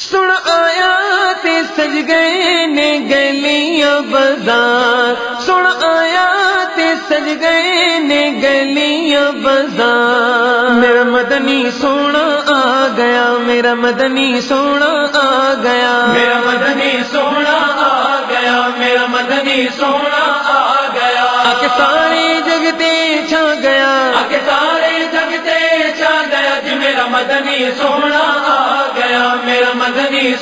سن آیا سج گئے نے گلیاں بازار۔ سن آیا سج گئے نے گلیاں بازار۔ میرا مدنی سونا آ گیا میرا مدنی سونا آ گیا۔ میرا مدنی سونا آ گیا میرا مدنی سونا آ گیا۔ سارے جگتے چھا گیا۔ سارے جگتے چھا گیا جی میرا مدنی سونا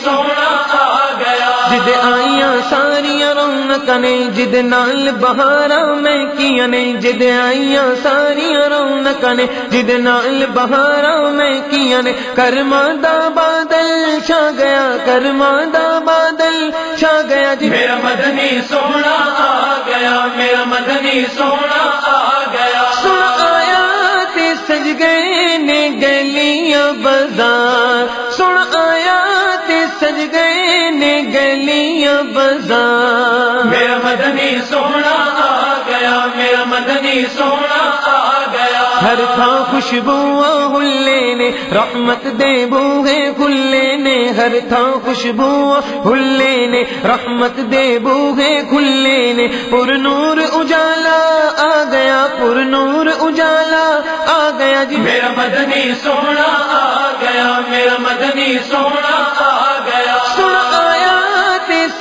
سونا آ گیا۔ جد آئیاں ساریاں رونق نے جد نال بہارا میں کیا نے جد آئیاں ساریاں رونق نے جد نال بہارا میں کیا نے۔ کرما دا بادل چھا گیا کرما دا بادل چھا گیا۔ جی میرا مدنی سونا آ گیا میرا مدنی سونا گئے نے گلیاں بازار میرا مدنی سونا آ گیا میرا مدنی سونا آ گیا۔ ہر تھا خوشبو ہلے نے رحمت دے بوہے کھلے نے ہر تھا خوشبو ہلے نے رحمت دے بوہے کھلے نے پر نور اجالا آ گیا پر نور اجالا آ گیا جی۔ میرا مدنی سونا آ گیا میرا مدنی سونا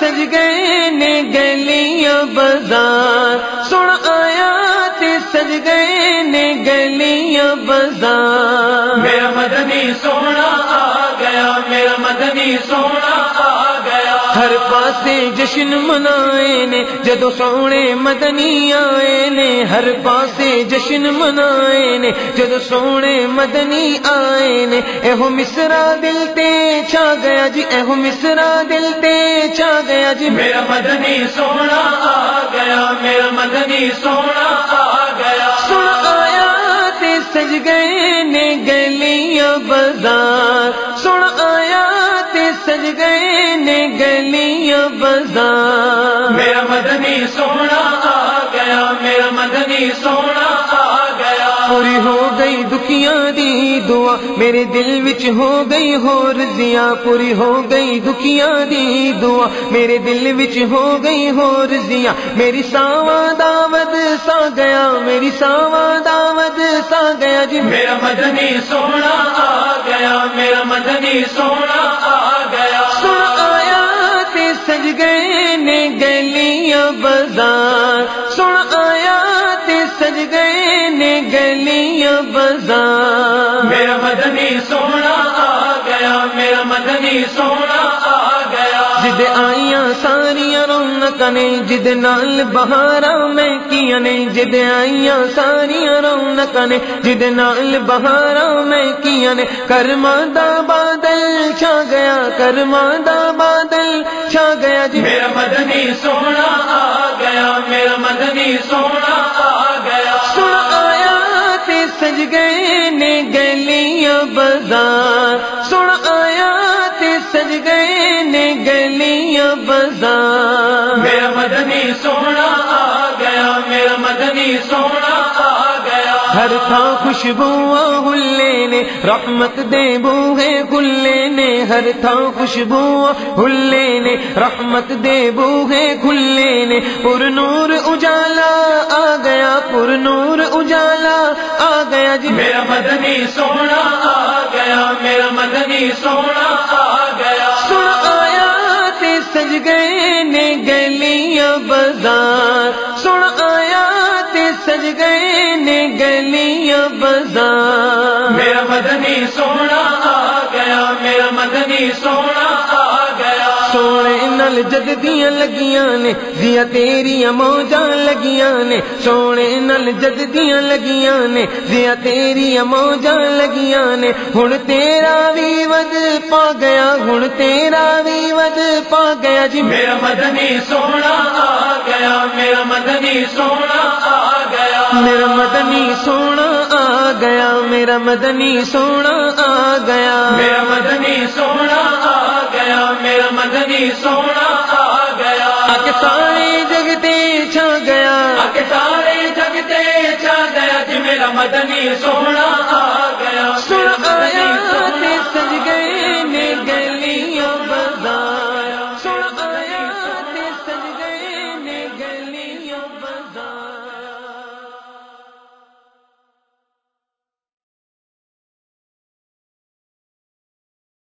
سج گئے نے گلیاں بازار سن آیا تے سج گئے نے گلیاں بازار میرا مدنی سونا آ گیا، میرا مدنی سونا آ ہر پاسے جشن منائے نے جدو سونے مدنی آئے نے ہر پاسے جشن منائے نے جدو سونے مدنی آئے نے۔ ایہو مصرا دل تے چھا گیا جی ایہو مصرا دل تے چھا گیا جی۔ میرا مدنی سونا آ گیا میرا مدنی سونا آ گیا۔ سن آیا تے سج گئے نے گلیاں بازار بازار میرا مدنی سونا آ گیا میرا مدنی سونا آ گیا۔ پوری ہو گئی دکھیاں دی دعا میرے دل وچ ہو گئی ہو رضیاں پوری ہو گئی دکھیاں دی دعا میرے دل وچ ہو گئی ہو رضیاں میری ساواں دعوت سا گیا میری ساواں دعوت سا گیا جی۔ میرا مدنی سونا آ گیا میرا مدنی سونا آ گیا۔ گئے نے گلیاں بازار سن آیا تے سج گئے نے گلیاں بازار میرا مدنی سونا آ گیا میرا مدنی سونا آ گیا۔ جد آئیاں ساریاں رونق نے جد نال بہارا میں کیا نے جد آئیاں ساریاں رونق نے جد نال بہارا میں کیا نے کرما دا بادل چھا گیا کرما دا بادل چھا گیا جی۔ میرا مدنی سونا آ گیا میرا مدنی سونا آ گیا۔ سن آیا تے سج گئے نے گلیاں بازار سن آیا تے سج گئے نے گلیاں بازار میرا مدنی سونا سونا آ گیا۔ تھا خوشبو ہلے نے رحمت دے بوہے کھلے نے۔ ہر تھا خوشبو ہلے نے رحمت دے بوہے کھلے نے۔ پر نور اجالا آ گیا پر نور اجالا آ گیا جی۔ میرا مدنی سونا آ گیا میرا مدنی سونا آ گیا۔ سن آیا تے سج گئے گئے نے گلیاں بازار میرا مدنی سونا آ گیا میرا مدنی سونا آ گیا۔ سونے نل جگ دیا لگیاں نے دیا تیریاں موجاں لگیاں نے۔ سونے نل جگ دیا لگیاں نے دیا تیریاں موجاں لگیاں نے۔ ہن تیرا بھی ود پا گیا ہن تیرا بھی ود پا گیا۔ جی میرا مدنی سونا آ گیا میرا مدنی سونا میرا مدنی سونا آ گیا میرا مدنی سونا آ گیا۔ میرا مدنی سونا آ گیا میرا مدنی سونا آ گیا۔ آ سارے جگتے چھا گیا۔ آ سارے جگتے چھا گیا جی میرا مدنی سونا